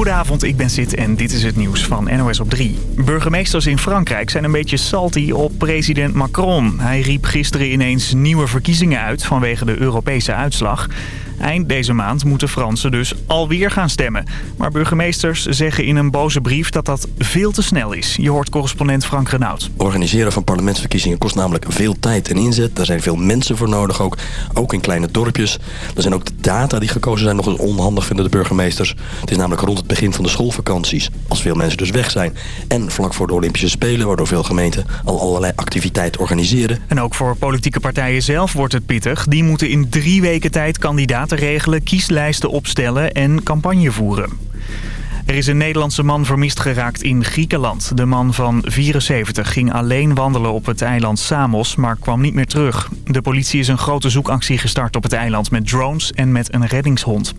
Goedenavond, ik ben Sid en dit is het nieuws van NOS op 3. Burgemeesters in Frankrijk zijn een beetje salty op president Macron. Hij riep gisteren ineens nieuwe verkiezingen uit vanwege de Europese uitslag. Eind deze maand moeten Fransen dus alweer gaan stemmen. Maar burgemeesters zeggen in een boze brief dat dat veel te snel is. Je hoort correspondent Frank Renaud. Organiseren van parlementsverkiezingen kost namelijk veel tijd en inzet. Daar zijn veel mensen voor nodig, ook, ook in kleine dorpjes. Er zijn ook de data die gekozen zijn nog eens onhandig, vinden de burgemeesters. Het is namelijk rond het begin van de schoolvakanties, als veel mensen dus weg zijn. En vlak voor de Olympische Spelen, waardoor veel gemeenten al allerlei activiteiten organiseren. En ook voor politieke partijen zelf wordt het pittig. Die moeten in drie weken tijd regelen, kieslijsten opstellen en campagne voeren. Er is een Nederlandse man vermist geraakt in Griekenland. De man van 74 ging alleen wandelen op het eiland Samos, maar kwam niet meer terug. De politie is een grote zoekactie gestart op het eiland met drones en met een reddingshond.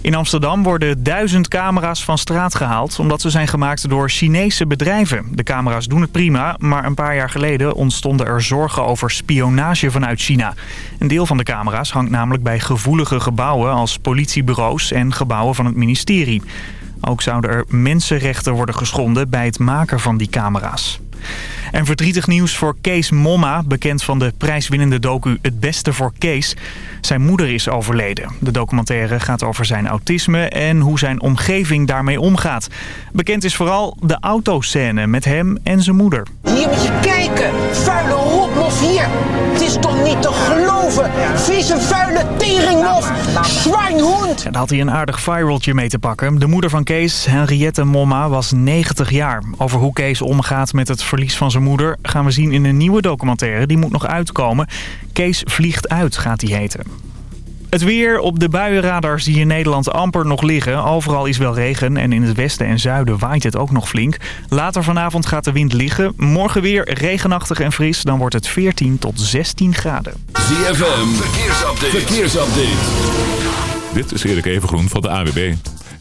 In Amsterdam worden duizend camera's van straat gehaald... omdat ze zijn gemaakt door Chinese bedrijven. De camera's doen het prima, maar een paar jaar geleden ontstonden er zorgen over spionage vanuit China. Een deel van de camera's hangt namelijk bij gevoelige gebouwen... als politiebureaus en gebouwen van het ministerie. Ook zouden er mensenrechten worden geschonden bij het maken van die camera's. En verdrietig nieuws voor Kees Momma, bekend van de prijswinnende docu Het Beste voor Kees. Zijn moeder is overleden. De documentaire gaat over zijn autisme en hoe zijn omgeving daarmee omgaat. Bekend is vooral de autoscène met hem en zijn moeder. Hier moet je kijken, vuile rotmof hier. Het is toch niet te geloven. Vieze, vuile teringmof, zwijnhoend. En daar had hij een aardig viraltje mee te pakken. De moeder van Kees, Henriette Momma, was 90 jaar. Over hoe Kees omgaat met het verlies van zijn moeder... gaan we zien in een nieuwe documentaire. Die moet nog uitkomen. Kees vliegt uit, gaat die heten. Het weer op de buienradars die in Nederland amper nog liggen. Overal is wel regen en in het westen en zuiden waait het ook nog flink. Later vanavond gaat de wind liggen. Morgen weer regenachtig en fris. Dan wordt het 14 tot 16 graden. ZFM, verkeersupdate. verkeersupdate. Dit is Erik Evengroen van de AWB.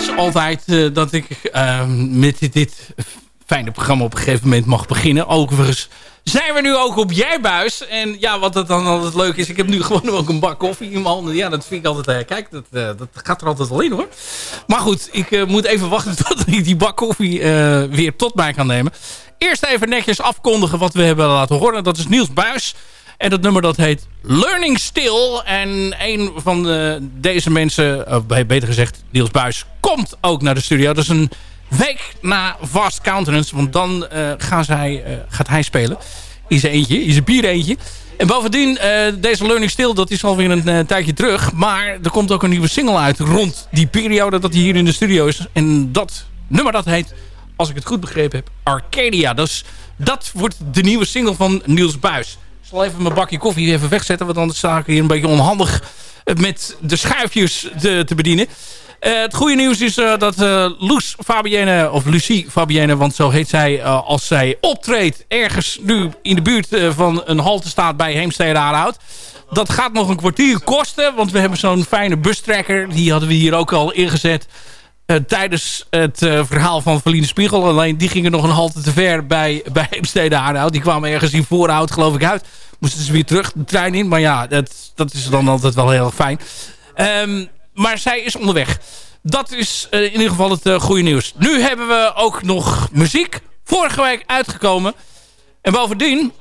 Is altijd eh, dat ik eh, met dit, fijne programma op een gegeven moment mag beginnen. Overigens zijn we nu ook op Jijbuis. En ja, wat het dan altijd leuk is, ik heb nu gewoon ook een bak koffie in mijn handen. Ja, dat vind ik altijd, uh, kijk, dat, uh, dat gaat er altijd wel in hoor. Maar goed, ik moet even wachten tot ik die bak koffie weer tot mij kan nemen. Eerst even netjes afkondigen wat we hebben laten horen. Dat is Niels Buis. En dat nummer dat heet Learning Still. En een van de, deze mensen, of beter gezegd Niels Buis, komt ook naar de studio. Dat is een week na Vast Countenance. Want dan uh, gaan zij, uh, gaat hij spelen. In zijn eentje, in zijn bier eentje. En bovendien, uh, deze Learning Still, dat is alweer een tijdje terug. Maar er komt ook een nieuwe single uit rond die periode dat hij hier in de studio is. En dat nummer dat heet, als ik het goed begrepen heb, Arcadia. Dus dat wordt de nieuwe single van Niels Buis. Ik zal even mijn bakje koffie even wegzetten, want anders sta ik hier een beetje onhandig met de schuifjes te, bedienen. Uh, het goede nieuws is uh, dat uh, Loes Fabienne, of Lucie Fabienne, want zo heet zij als zij optreedt ergens nu in de buurt van een halte staat bij Heemstede Aanhout. Dat gaat nog een kwartier kosten, want we hebben zo'n fijne bustrekker. Die hadden we hier ook al ingezet tijdens het verhaal van Verline Spiegel. Alleen die gingen nog een halte te ver bij, bij Heemstede Aanhout. Die kwamen ergens in Voorhout geloof ik uit. Moesten ze weer terug de trein in. Maar ja, dat, dat is dan altijd wel heel fijn. Um, maar zij is onderweg. Dat is uh, in ieder geval het goede nieuws. Nu hebben we ook nog muziek. Vorige week uitgekomen. En bovendien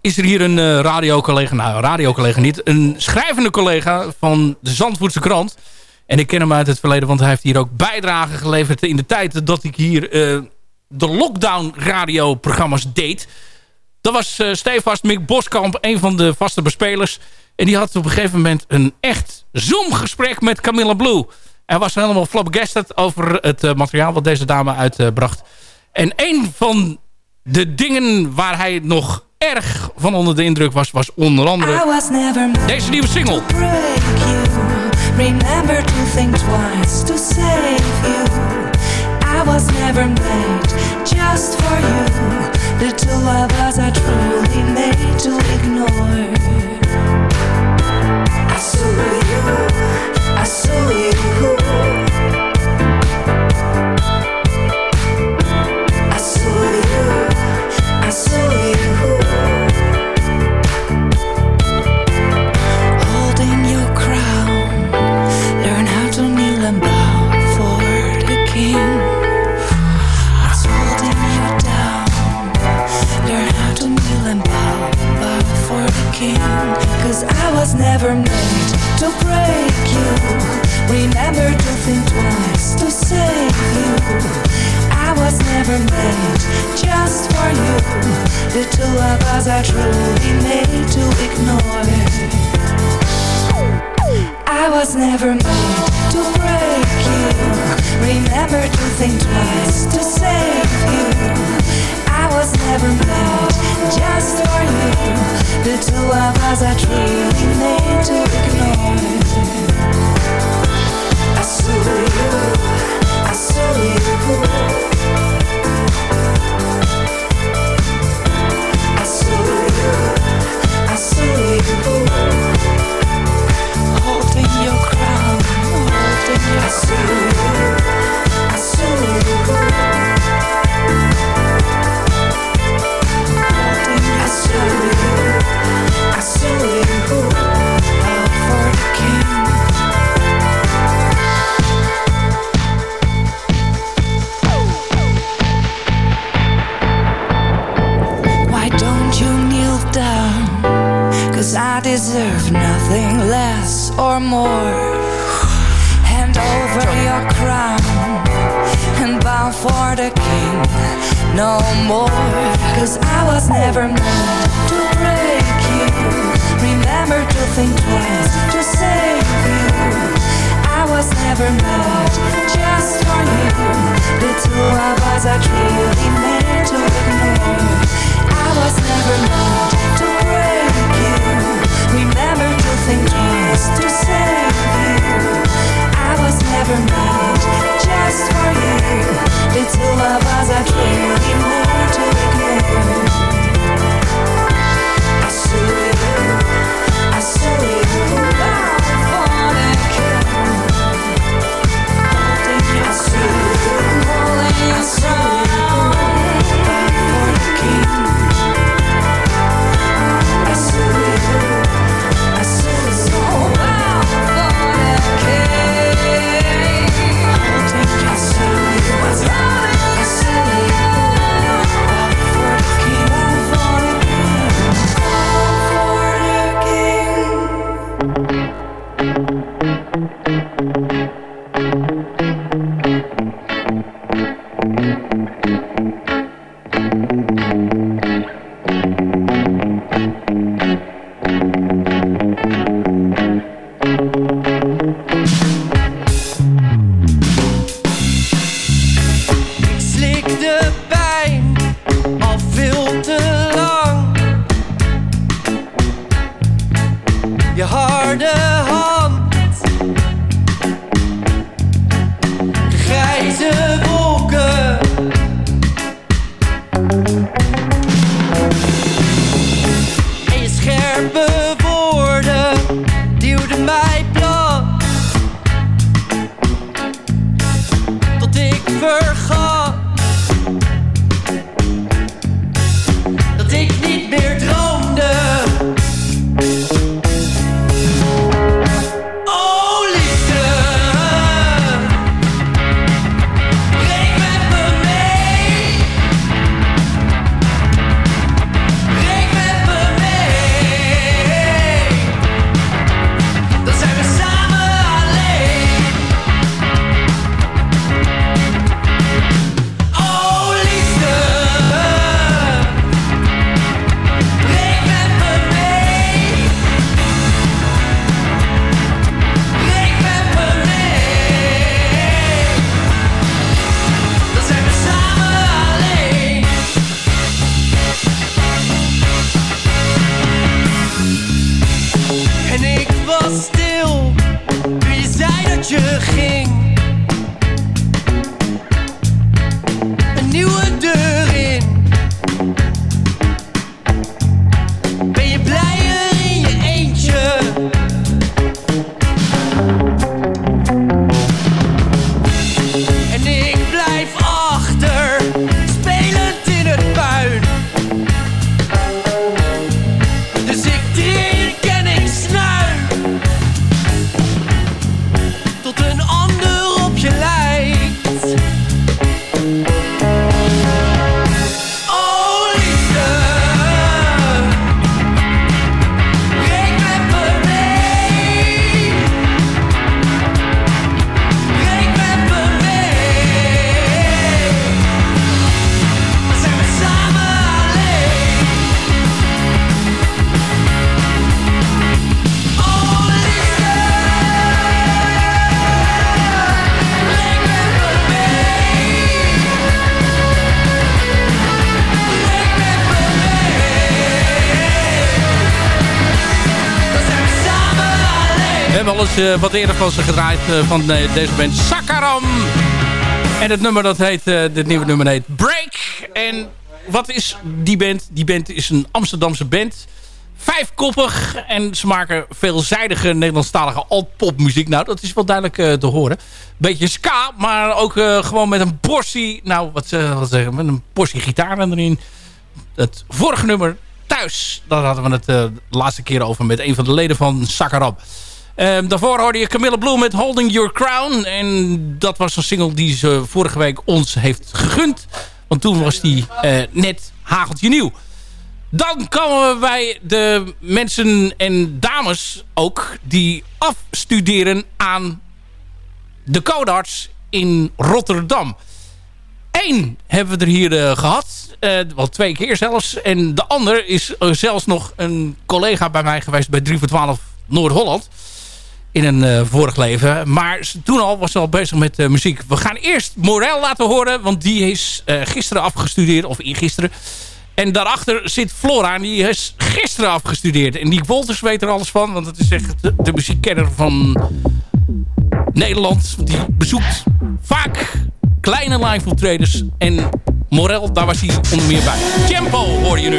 is er hier een radiocollega. Nou, radiocollega niet. Een schrijvende collega van de Zandvoortse krant. En ik ken hem uit het verleden. Want hij heeft hier ook bijdragen geleverd in de tijd dat ik hier de lockdown radioprogramma's deed. Dat was stevast Mick Boskamp, een van de vaste bespelers. En die had op een gegeven moment een echt Zoom-gesprek met Camilla Blue. Hij was helemaal flabbergasted over het uh, materiaal wat deze dame uitbracht. Uh, en een van de dingen waar hij nog erg van onder de indruk was... was onder andere deze nieuwe single. Remember to think twice to save you. I was never made just for you. The two of us are truly made to ignore. I saw you, I saw you. I saw you, I saw you Cause I was never made to break you. Remember to think twice to save you. I was never made just for you. The two of us are truly made to ignore I was never made to break you. Remember to think twice to save you I was never made just for you. The two of us are truly made to ignore. I saw you, I saw you I saw you, I saw you Holding your crown, holding your I eh, wat eerder van ze gedraaid eh, van eh, deze band Sakaram. En het nummer dat heet, eh dit nieuwe nummer heet Break. En wat is die band? Die band is een Amsterdamse band. Vijfkoppig en ze maken veelzijdige Nederlandstalige alt-popmuziek. Nou, dat is wel duidelijk eh, te horen. Beetje ska, maar ook eh, gewoon met een portie... Nou, wat, ze- wat zeggen, met een portie gitaar erin. Het vorige nummer, Thuis, daar hadden we het eh, de laatste keer over met een van de leden van Sakarab. Ehm, daarvoor hoorde je Camilla Bloem met Holding Your Crown. En dat was een single die ze vorige week ons heeft gegund. Want toen was die eh, net hageltje nieuw. Dan komen we bij de mensen en dames ook... die afstuderen aan de codarts in Rotterdam. Eén hebben we er hier eh, gehad. eh, wel twee keer zelfs. En de ander is zelfs nog een collega bij mij geweest... bij 3 voor 12 Noord-Holland. In een eh, vorig leven. Maar toen al was ze al bezig met eh, muziek. We gaan eerst Morel laten horen. Want die is eh, gisteren afgestudeerd. Of eergisteren. En daarachter zit Flora. En die is gisteren afgestudeerd. En die Wolters weet er alles van. Want het is echt de, de muziekkenner van Nederland. Die bezoekt vaak kleine live optredens. En Morel, daar was hij onder meer bij. Tempo hoor je nu.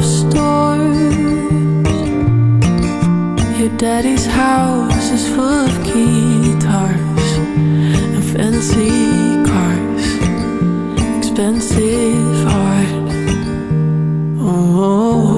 Of. Your daddy's house is full of guitars and fancy cars, expensive art. Oh,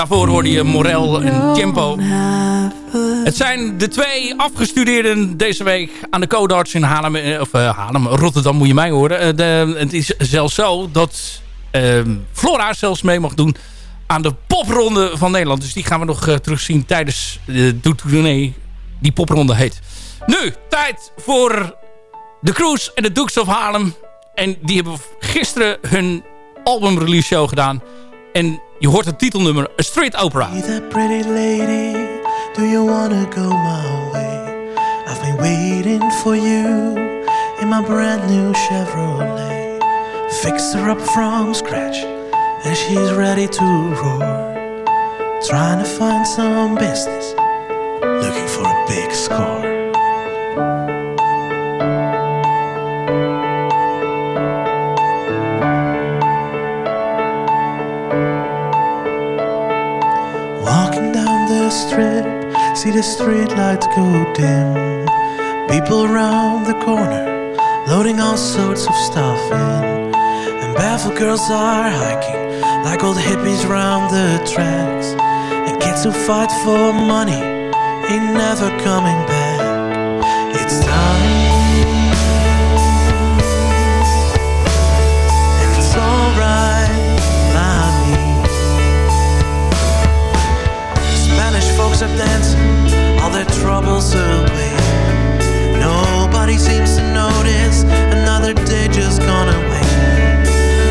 Daarvoor hoorde je Morel en Tempo. Het zijn de twee afgestudeerden deze week aan de Codarts in Haarlem. eh, Of eh, Haarlem, Rotterdam moet je mij horen. Eh, de, het is zelfs zo dat eh, Flora zelfs mee mag doen aan de popronde van Nederland. Dus die gaan we nog terugzien tijdens de tournee die popronde heet. Nu, tijd voor de Cruise en de Dukes of Harlem. En die hebben gisteren hun albumrelease show gedaan. En je hoort het titelnummer A Street Opera. Hey there, pretty lady, do you wanna go my way? I've been waiting for you in my brand new Chevrolet. Fixed her up from scratch, and she's ready to roar. Trying to find some business, looking for a big score. See the streetlights go dim. People round the corner, loading all sorts of stuff in. And barefoot girls are hiking, like old hippies round the tracks. And kids who fight for money ain't never coming back. It's all their troubles away. Nobody seems to notice another day just gone away.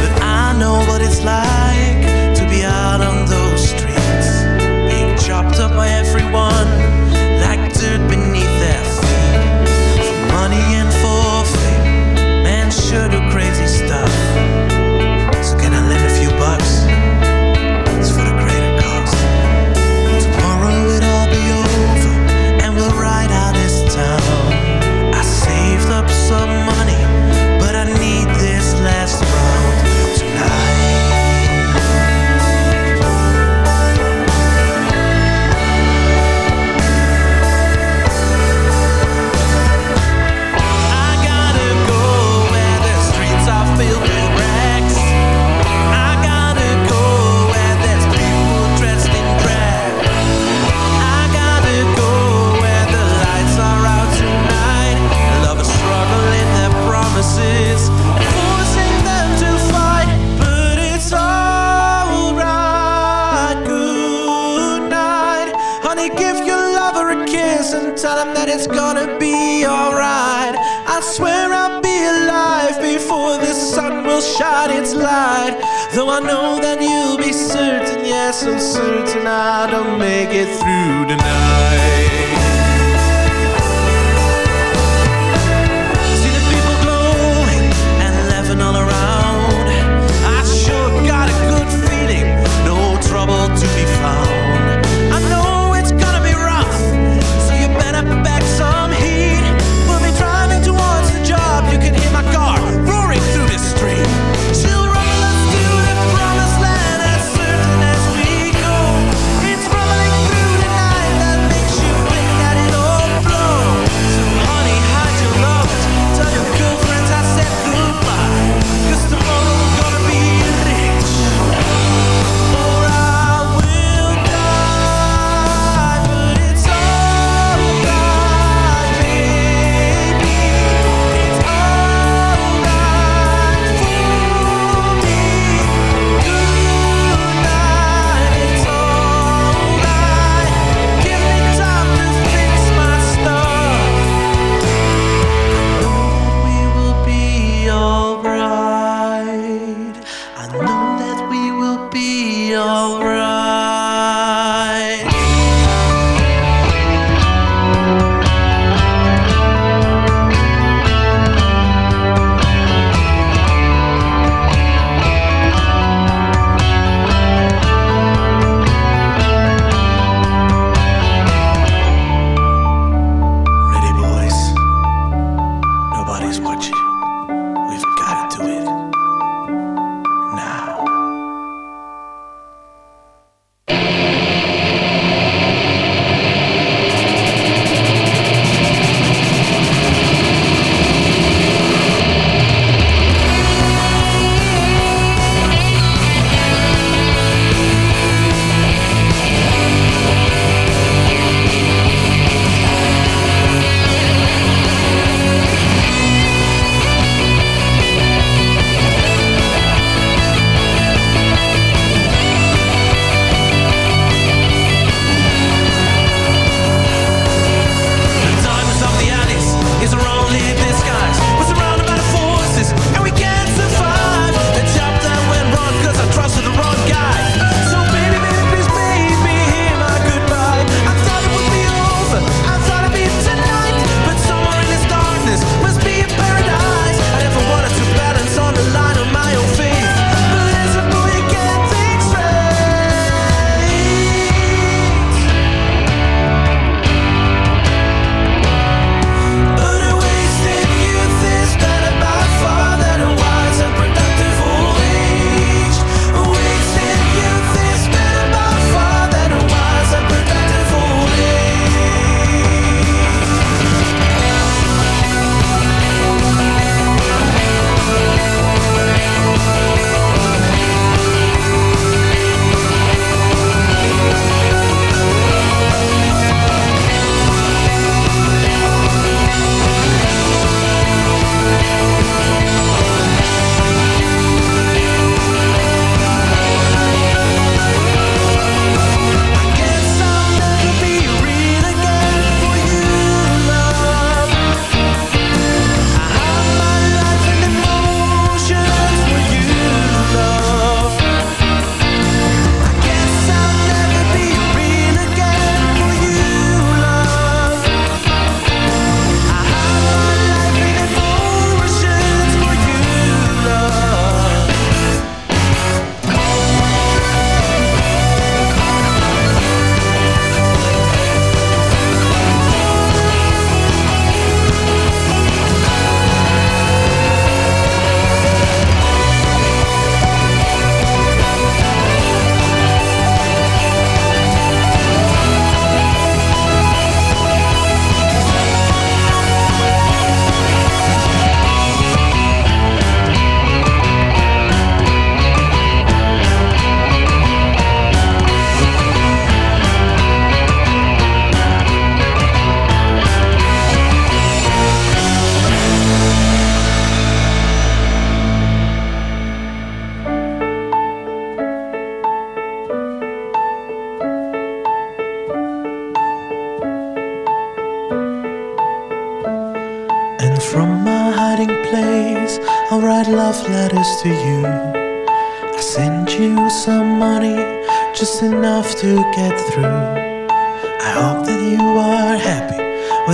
But I know what it's like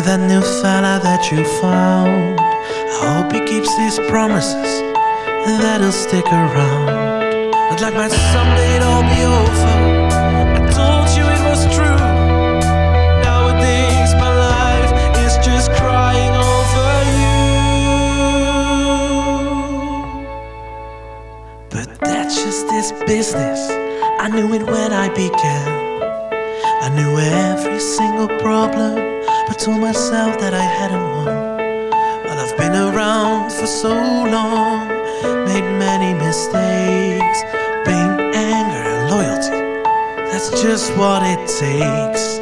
that new fella that you found. I hope he keeps his promises and that he'll stick around. I'd like my someday it all be over. I told you it was true. Nowadays my life is just crying over you. But that's just this business. I knew it when I began. I knew every single problem told myself that I hadn't won. Well, I've been around for so long, made many mistakes. Being anger and loyalty, that's just what it takes.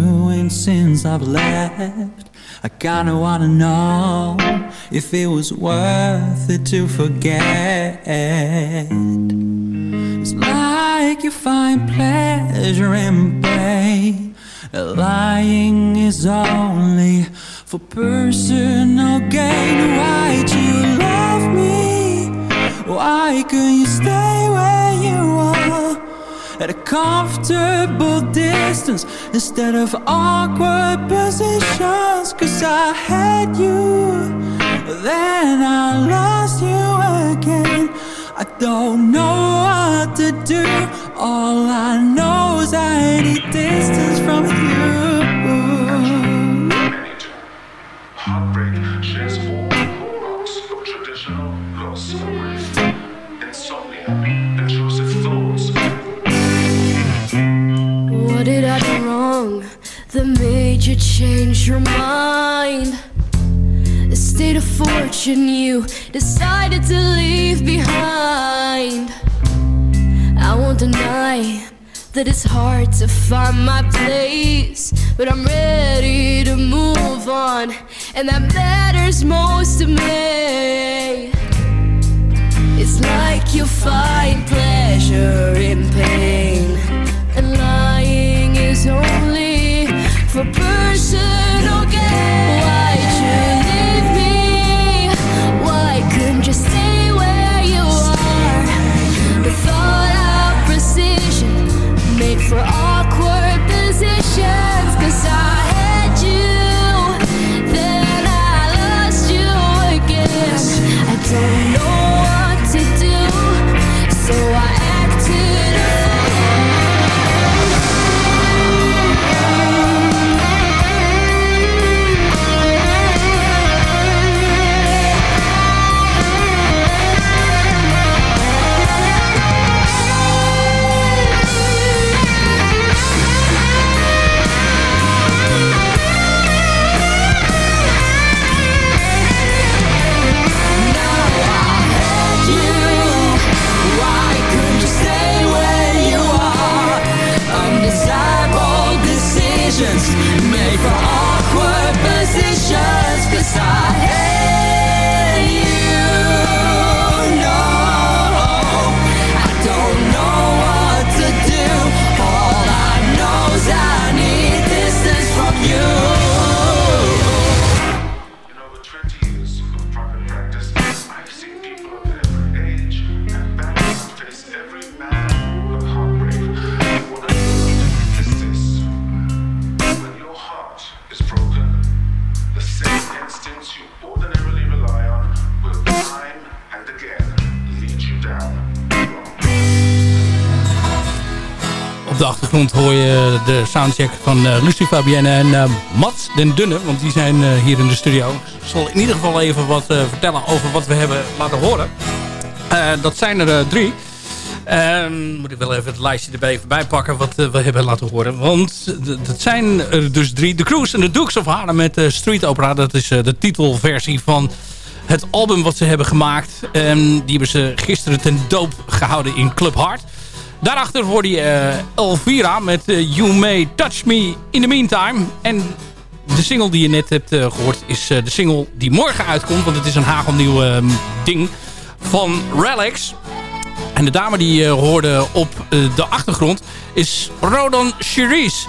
doing since I've left. I kinda wanna know if it was worth it to forget. It's like you find pleasure in pain. Lying is only for personal gain. Why do you love me? Why couldn't you stay where you are? at a comfortable distance instead of awkward positions. Cause I had you, then I lost you again. I don't know what to do. All I know is I need distance from you. wrong that made you change your mind? The state of fortune you decided to leave behind. I won't deny that it's hard to find my place, but I'm ready to move on, and that matters most to me. It's like you find pleasure in pain. It's only for personal gain. Why de soundcheck van eh, Lucie Fabienne en eh, Mats den Dunne. Want die zijn eh, hier in de studio. Ik zal in ieder geval even wat eh, vertellen over wat we hebben laten horen. Eh, dat zijn er eh, drie. Ehm, moet ik wel even het lijstje erbij even bij pakken wat eh, we hebben laten horen. Want dat zijn er dus drie. The Cruise en The Dukes of Haarlem met eh, Street Opera. Dat is eh, de titelversie van het album wat ze hebben gemaakt. Ehm, die hebben ze gisteren ten doop gehouden in Club Hard. Daarachter hoorde je eh, Elvira met eh, You May Touch Me in the Meantime. En de single die je net hebt eh, gehoord is de single die morgen uitkomt. Want het is een hagelnieuw ehm, ding van Relics. En de dame die je hoorde op de achtergrond is Rodan Cherise.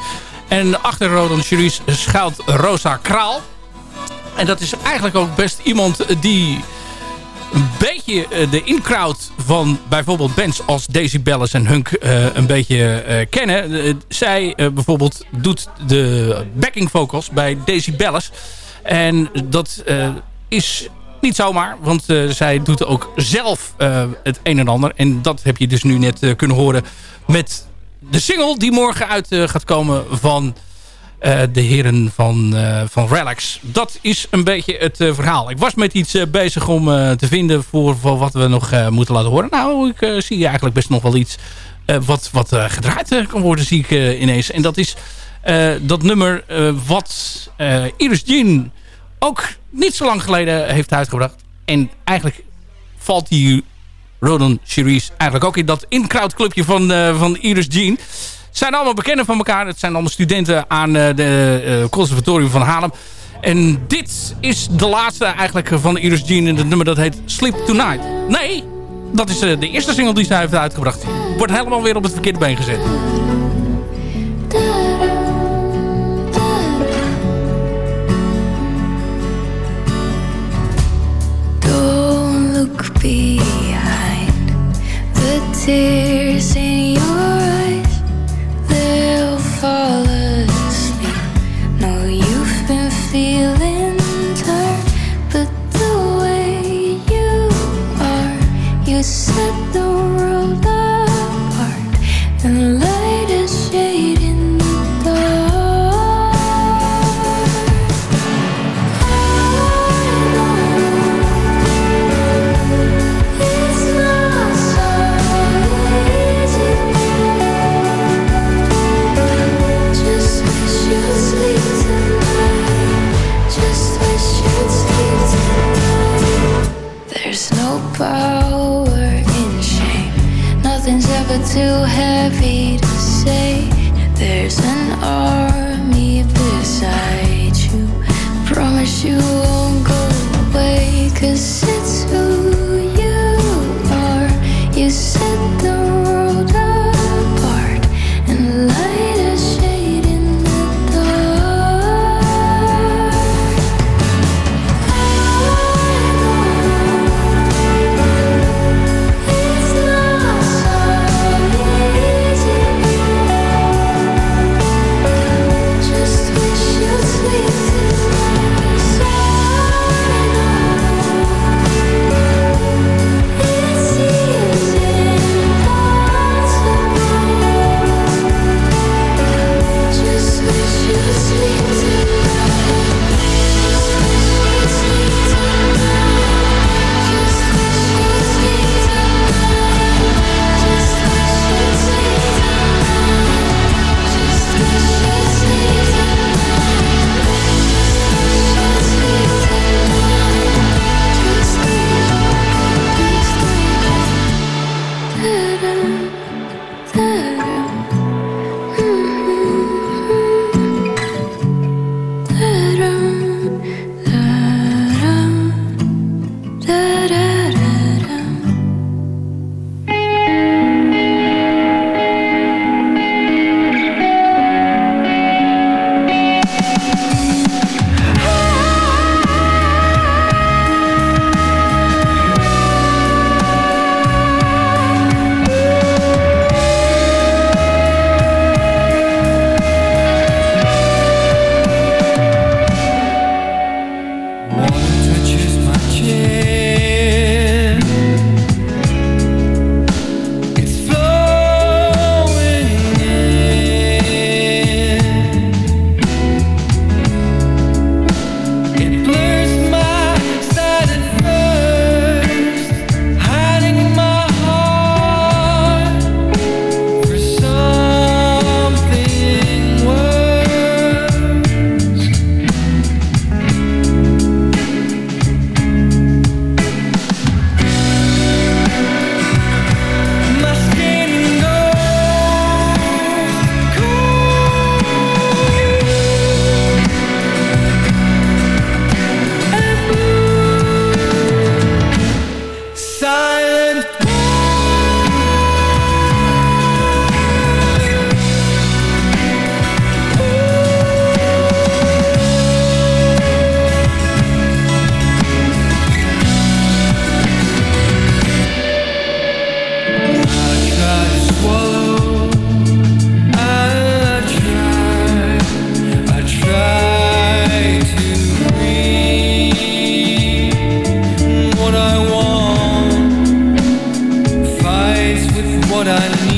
En achter Rodan Cherise schuilt Rosa Kraal. En dat is eigenlijk ook best iemand die een beetje eh, de in-crowd van bijvoorbeeld bands als Daisy Bellis en Hunk eh, een beetje eh, kennen. Zij bijvoorbeeld doet de backing vocals bij Daisy Bellis. En dat is niet zomaar, want zij doet ook zelf het een en ander. En dat heb je dus nu net kunnen horen met de single die morgen uit gaat komen van de heren van, eh, van Relax. Dat is een beetje het eh, verhaal. Ik was met iets eh, bezig om eh, te vinden voor, voor wat we nog eh, moeten laten horen. Nou, ik eh, zie eigenlijk best nog wel iets eh, wat, wat eh, gedraaid eh, kan worden, zie ik eh, ineens. En dat is eh, dat nummer eh, wat eh, Iris Jean ook niet zo lang geleden heeft uitgebracht. En eigenlijk valt die Rodan Cherise eigenlijk ook in dat in-crowd van, eh, van Iris Jean. Zijn allemaal bekenden van elkaar. Het zijn allemaal studenten aan eh, de eh, conservatorium van Haarlem. En dit is de laatste eigenlijk van Iris Jean. En het nummer dat heet Sleep Tonight. Nee, dat is eh, de eerste single die zij heeft uitgebracht. Wordt helemaal weer op het verkeerde been gezet. Don't look behind the tears set the world apart and what I need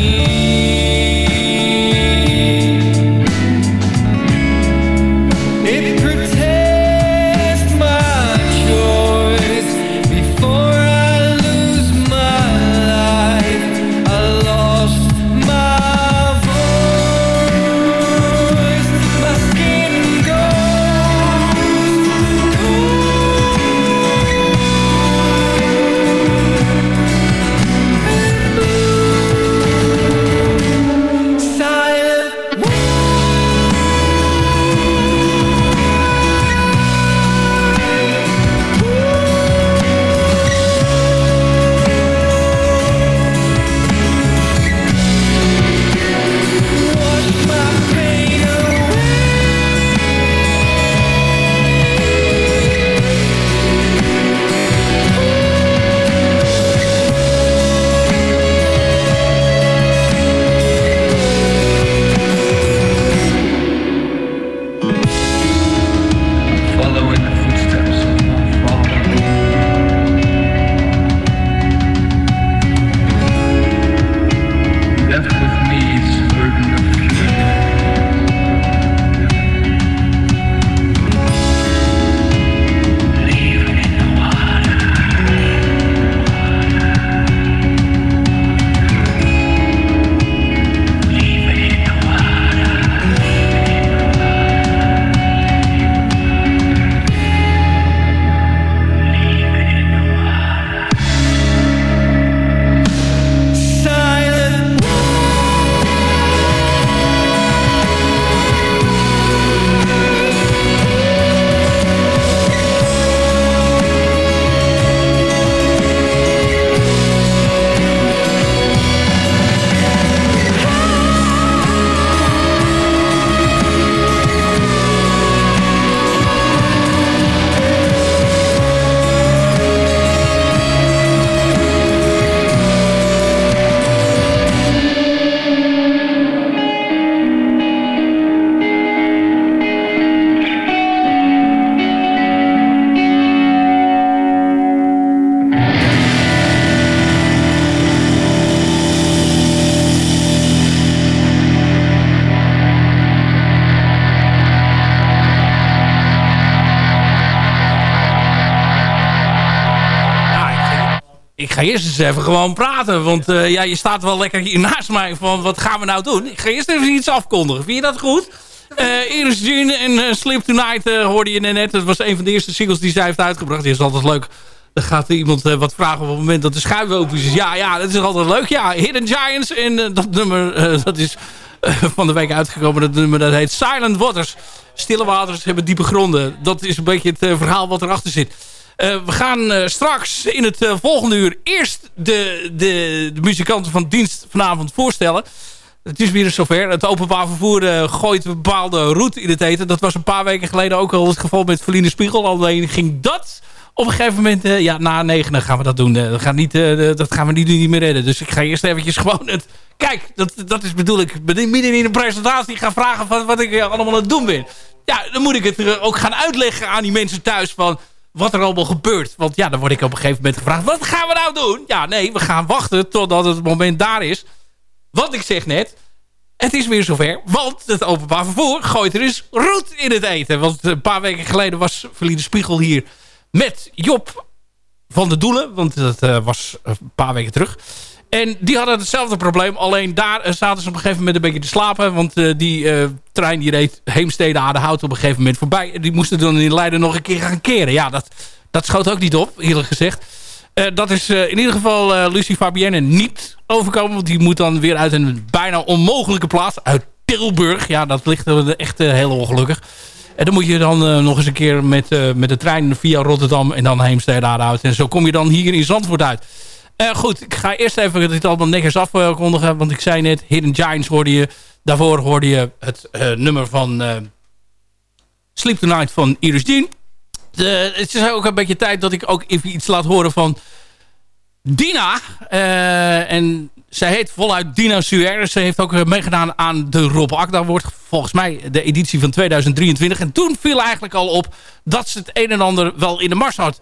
eens even gewoon praten. Want uh, ja, je staat wel lekker hier naast mij van wat gaan we nou doen? Ik ga eerst even iets afkondigen. Vind je dat goed? Uh, Iris Jean en uh, Sleep Tonight hoorde je net. Dat was een van de eerste singles die zij heeft uitgebracht. Die is altijd leuk. Dan gaat iemand wat vragen op het moment dat de schuif open is. Ja, ja, dat is altijd leuk. Ja, Hidden Giants. En dat nummer, dat is van de week uitgekomen. Dat nummer dat heet Silent Waters. Stille waters hebben diepe gronden. Dat is een beetje het verhaal wat erachter zit. Uh, we gaan uh, straks in het uh, volgende uur eerst de, de, de, muzikanten van dienst vanavond voorstellen. Het is weer zover. Het openbaar vervoer gooit een bepaalde route in het eten. Dat was een paar weken geleden ook al het geval met Verline Spiegel. Alleen ging dat op een gegeven moment... ja, na negen gaan we dat doen. dat, gaan niet, dat gaan we niet, niet meer redden. Dus ik ga eerst eventjes gewoon het... Kijk, dat, dat is bedoel ik. Midden in een presentatie gaan vragen van wat ik allemaal aan het doen ben. Ja, dan moet ik het ook gaan uitleggen aan die mensen thuis van wat er allemaal gebeurt. Want ja, dan word ik op een gegeven moment gevraagd... wat gaan we nou doen? Ja, nee, we gaan wachten totdat het moment daar is. Want ik zeg net... Het is weer zover, want het openbaar vervoer gooit er eens roet in het eten. Want een paar weken geleden was Verliede Spiegel hier met Job van de Doelen. Want dat uh, was een paar weken terug. En die hadden hetzelfde probleem. Alleen daar uh, zaten ze op een gegeven moment een beetje te slapen. Want uh, die trein die reed Heemstede aan de hout op een gegeven moment voorbij. Die moesten dan in Leiden nog een keer gaan keren. Ja, dat, dat schoot ook niet op, eerlijk gezegd. Uh, dat is in ieder geval Lucie Fabienne niet overkomen. Want die moet dan weer uit een bijna onmogelijke plaats. Uit Tilburg. Ja, dat ligt echt heel ongelukkig. En dan moet je dan nog eens een keer met, met de trein via Rotterdam en dan Heemstede aan de hout. En zo kom je dan hier in Zandvoort uit. Goed, ik ga eerst even dit allemaal netjes afkondigen. Want ik zei net, Hidden Giants hoorde je. Daarvoor hoorde je het nummer van Sleep Tonight van Iris Dean. De, het is ook een beetje tijd dat ik ook even iets laat horen van Dina. En zij heet voluit Dina Suer. Ze heeft ook meegedaan aan de Rob Akda wordt volgens mij de editie van 2023. En toen viel eigenlijk al op dat ze het een en ander wel in de mars had.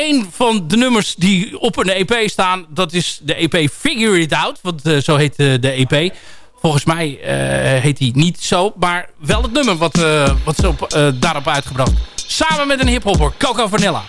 Een van de nummers die op een EP staan, dat is de EP Figure It Out. Want uh, zo heet uh, de EP. Volgens mij uh, heet hij niet zo. Maar wel het nummer wat, wat ze op, daarop uitgebracht. Samen met een hiphopper, Coco Vanilla.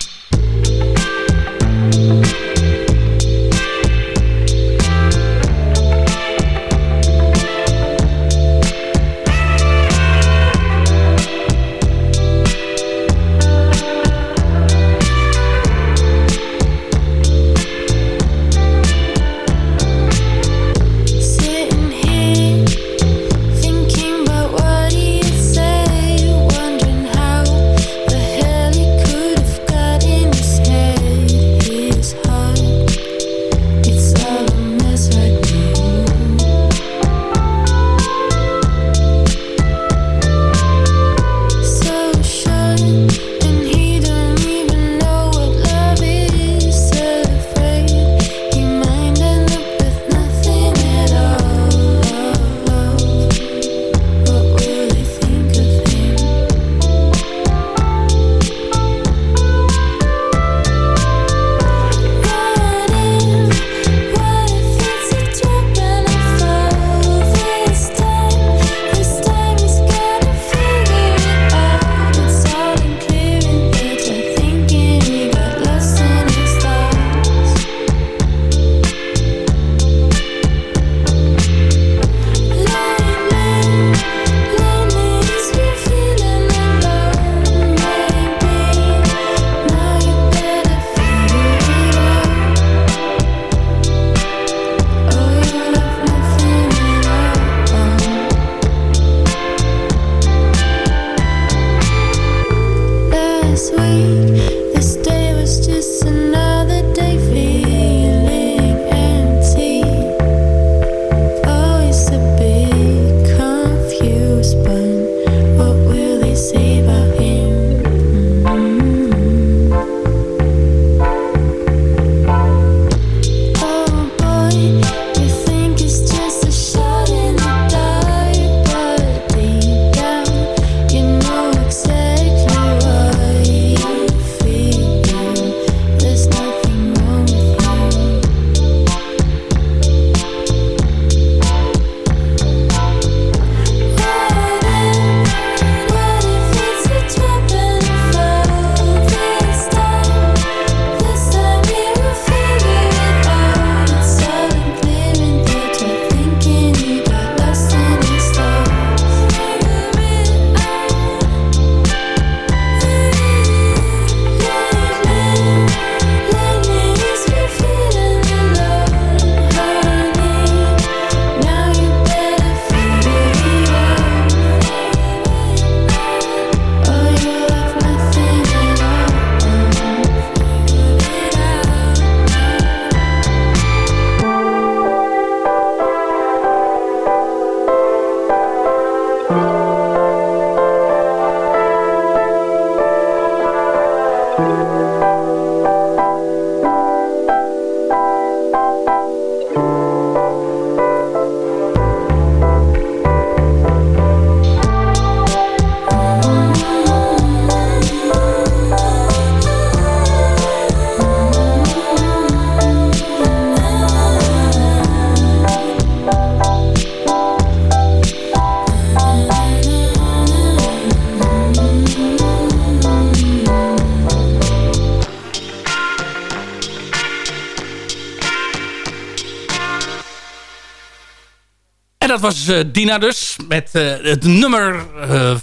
Was Dina dus. Met het nummer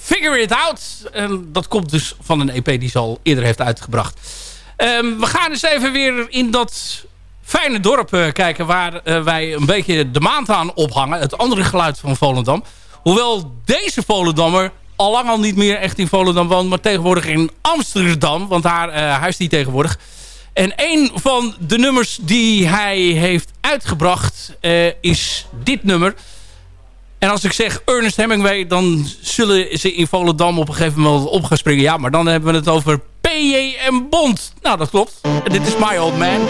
Figure It Out. En dat komt dus van een EP die ze al eerder heeft uitgebracht. Ehm, we gaan eens even weer in dat fijne dorp kijken... waar wij een beetje de maand aan ophangen. Het andere geluid van Volendam. Hoewel deze Volendammer al lang al niet meer echt in Volendam woont... maar tegenwoordig in Amsterdam. Want daar huist hij tegenwoordig. En een van de nummers die hij heeft uitgebracht is dit nummer... En als ik zeg Ernest Hemingway, dan zullen ze in Volendam op een gegeven moment op gaan springen. Ja, maar dan hebben we het over PJM Bond. Nou, dat klopt. En dit is My Old Man.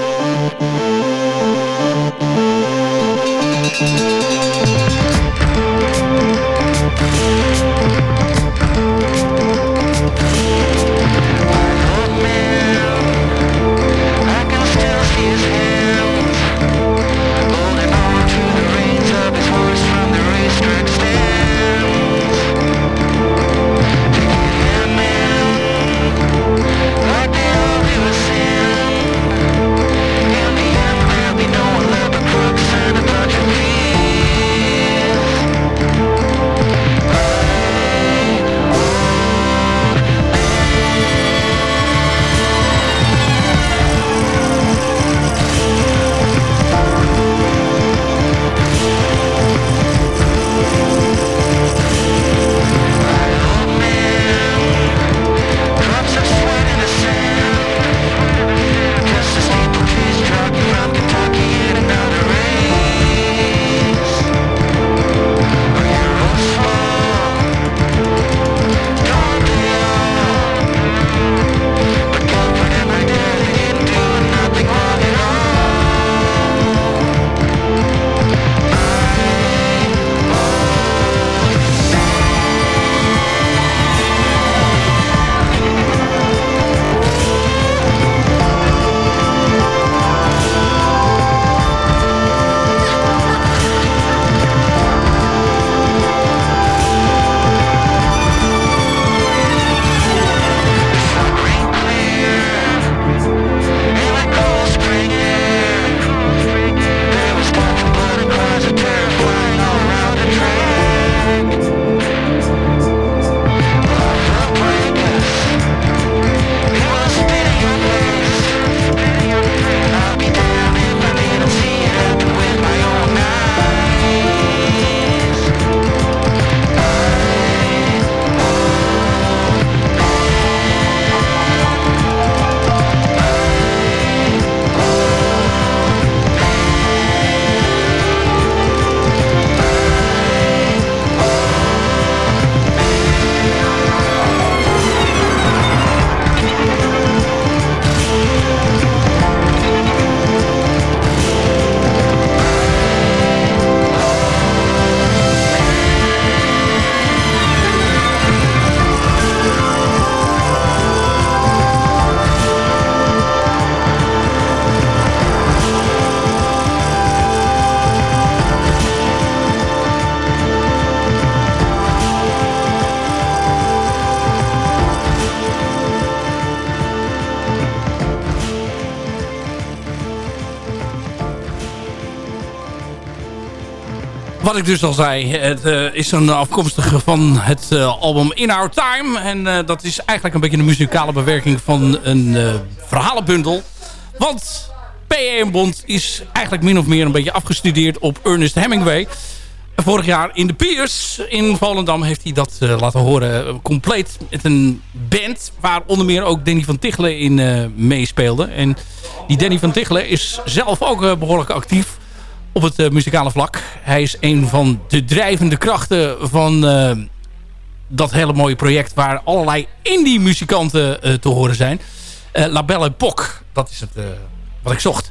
Wat ik dus al zei, het uh, is een afkomstige van het uh, album In Our Time. En uh, dat is eigenlijk een beetje een muzikale bewerking van een verhalenbundel. Want P.A.M. Bond is eigenlijk min of meer een beetje afgestudeerd op Ernest Hemingway. Vorig jaar in de Piers in Volendam heeft hij dat laten horen. Compleet met een band waar onder meer ook Danny van Tichelen in meespeelde. En die Danny van Tichelen is zelf ook behoorlijk actief op het uh, muzikale vlak. Hij is een van de drijvende krachten van uh, dat hele mooie project... waar allerlei indie muzikanten uh, te horen zijn. La Belle Époque, dat is het wat ik zocht.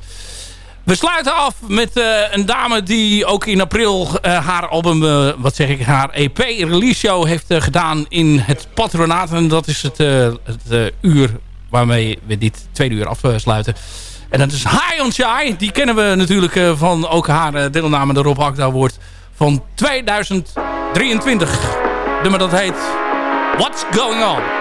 We sluiten af met een dame die ook in april haar album, wat zeg ik, haar EP-release show heeft gedaan in het patronaat. En dat is het, het uur waarmee we dit tweede uur afsluiten. En dat is High on Shy. Die kennen we natuurlijk uh, van ook haar uh, deelname de Rob Akda Award van 2023. Nummer dat heet What's Going On?